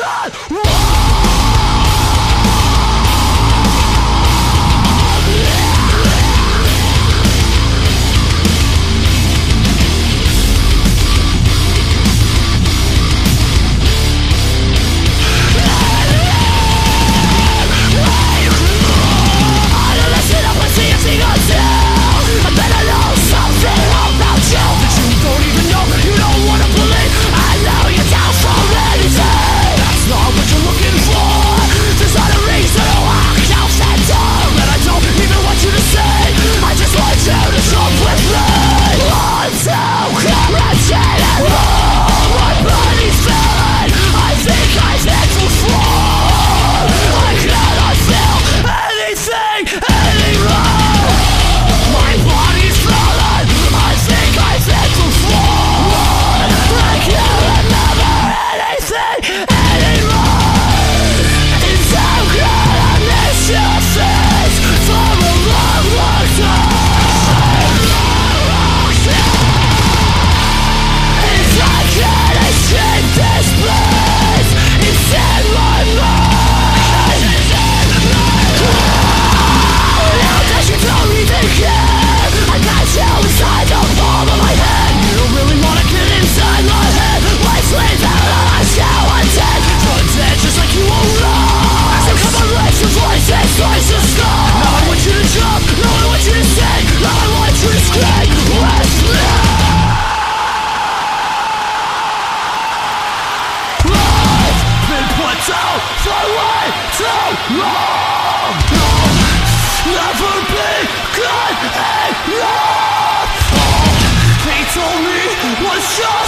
God! Show!